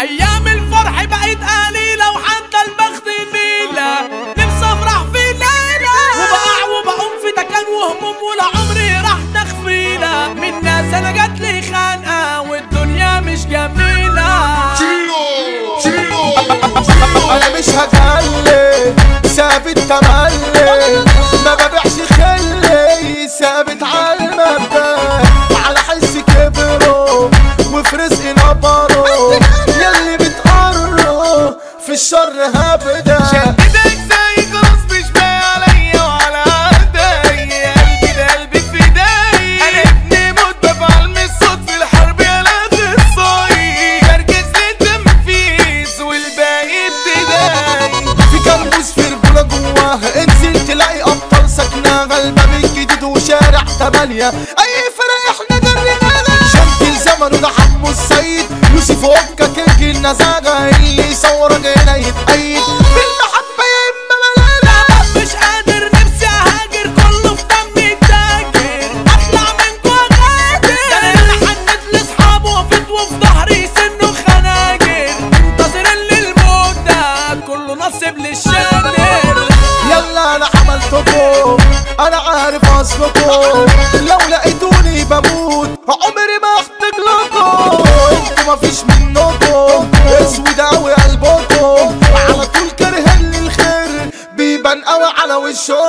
أيام الفرح بقت قليلة وحتى البخت نيلة نفسي افرح في ليلة. وبقع وبقوم في تكان وهموم ولا عمري راح تخفيلة من ناس أنا جات لي خانقة والدنيا مش جميلة. أنا مش هجلي ثابت تملي في الشر هبدا شددك زي خلاص مش باقي عليا وعلى ايدي قلبي ده قلبي في إيدي. أنا ابني موت بفعل من الصوت في الحرب يا لا الصايد بركز للتنفيذ والباقي ابتدائي. في كرموز في رجولة جواها انزل تلاقي أبطال ساكنة غلبة بالجديد وشارع تمانية أي فرق إحنا جريناها شمت الزمن وده اوكا كينج النزاجة اللي يصورك هنا يتأيد بالمحبة يا إما ملالة مش قادر نفسي أهاجر كله في دمي تاجر أطلع منكوا غادر ده أنا اللي حنت لأصحابه وقفت وفي ظهري سنه خناجر. منتظر اللي الموت ده كله نصيب للشاطر يلا أنا عملتكم أنا عارف أصلكم.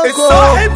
It's so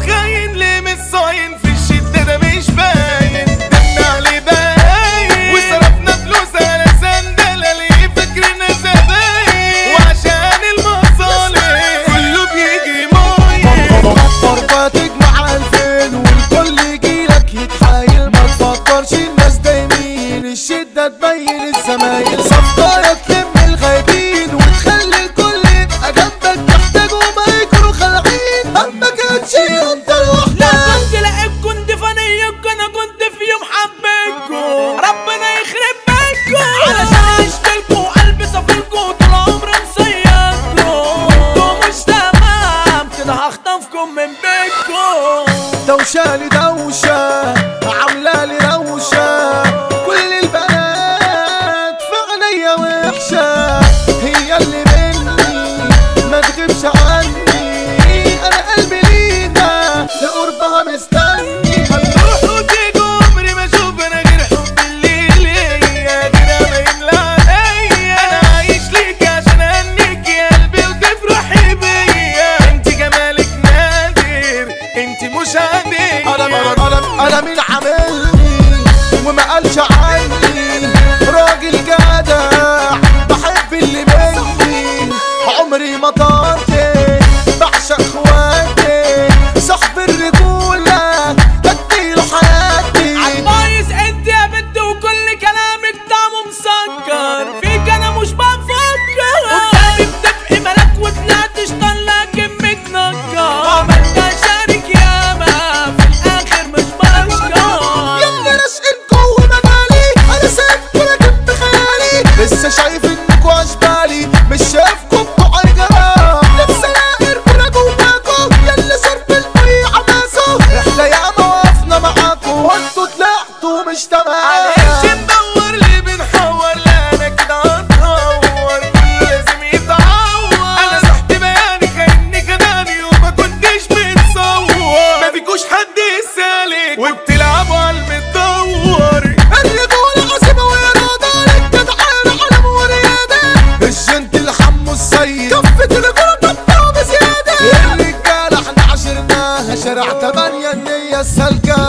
كفة الرجولة طبعا بزيادة الرجالة إحنا عشرناها شارع تمانية النية السالكة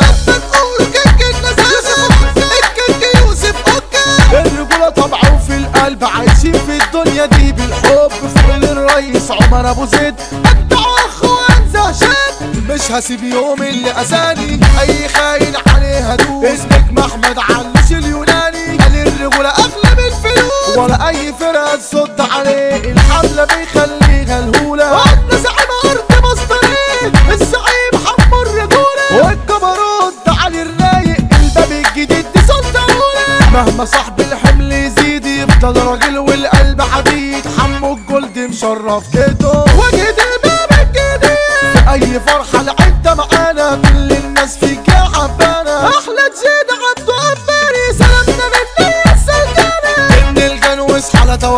عايشين في الدنيا دي بالحب. فوق للرئيس عمر أبو زيد. أجدع أخوان زهشان. مش هسيب يوم اللي أذاني. أي خاين عليه هدوس. اسمك محمد علوش اليوناني. قال الرجولة أغلى من الفلوس. ولا أي بيخليها الهولة زعيم أرض مصدرين. الزعيم حمو الرجولة والجبروت ده علي الرايق الباب الجديد دي سلطنولة مهما صاحب الحمل يزيد يفضل راجل والقلب حديد حمو الجلد مشرف كده وجهة الباب الجديد. أي فرحة العدة معانا. كل الناس فيك يا حبانا أحلى تزيد عبده أباري سلامنا من الناس الجنة. إن الجنوس حالة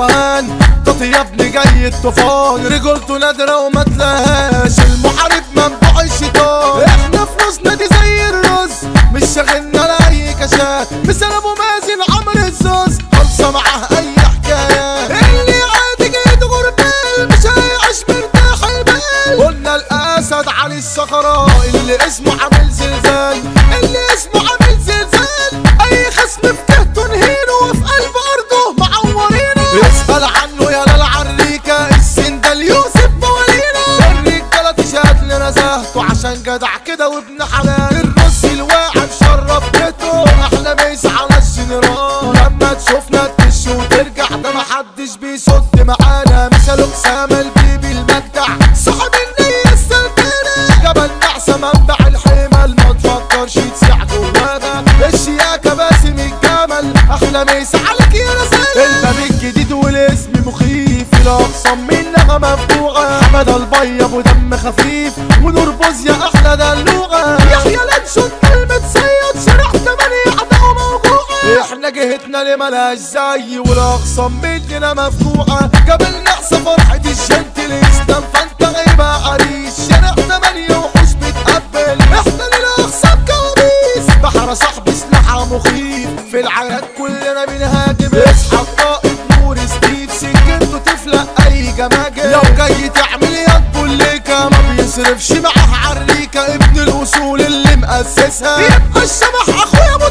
الطوفان رجولته نادرة وما تلاقيهاش المحارب منبوع الشيطان إحنا فلوسنا دي زي الرز. مش شاغلنا لأي كشات مثال ابو مازن عمرو الزوز. خلصة معاه أي حكاية؟ اللي عادي جيت غربال مش هيعيش مرتاح البال. قلنا الأسد علي الصخراء اللي اسمه عامل عشان جدع كده وابن حلال. الرص الواعي شرف بيته أحلى ميس على الجنرال. لما تشوفنا تكش وترجع ده محدش بيصد معانا. مثل اسامة البيبي المجدع. صاحب النية السلطانة جبل نعسة منبع الحمل. ما تفكرش تسيع جوانا. الشياكة باسم الجمل. أحلى ميس عليك يا رسالة. الباب الجديد والاسم مخيف. الاقسام منها مفتوحة حمد البيض ودم خفيف ونور بوزيا أحلى دلوعة يحيى لانشون كلمة سيد شرح تمانية عداوة موجوعة إحنا جهتنا لملاش زي والاقسام مننا مفتوحة قبل نحسى فرحة الجنت الاسلام فانت غيبة ما بيصرفش معاه عريكة ابن الاصول اللي مؤسسها يبقى الشبح أخويا أبو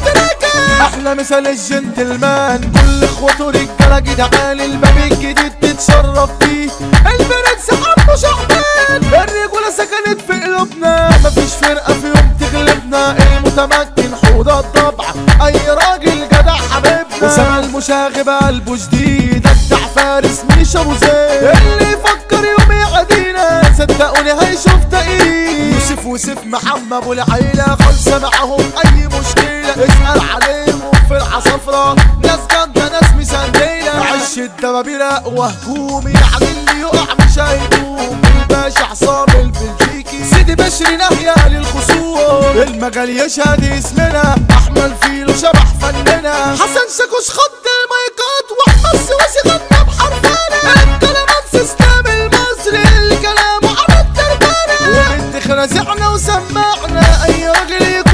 أحلى مثال الجنتلمان. كل اخواته رجاله جدعان الباب الجديد تتشرف فيه. البنات سحبه شعبان الرجوله سكنت في قلوبنا. مفيش فرقة في يوم تغلبنا. المتمكن حوض الطبع أي راجل جدع حبيبنا. وسام المشاغب قلبه جديد. ابدع فارس مش ابو زيد. اللي يفكر يوم يعدينا. صدقوني هيشوف تقيل يوسف وسيف محمد ابو العيله خلصه معاهم أي مشكلة. اسأل عليهم في العصفرة. ناس جامدة ناس مسنديله عش الدبابير اقوى هجومي يعني اللي يقع مش هيقوم الباشا عصام البلجيكي. سيدي بشري ناهيه للخصوم المجال يشهد اسمنا. أحمد فيلو شبح فننا. حسن شاكوش خط خرزعنا وسمعنا. أيوة، اي رجل يكون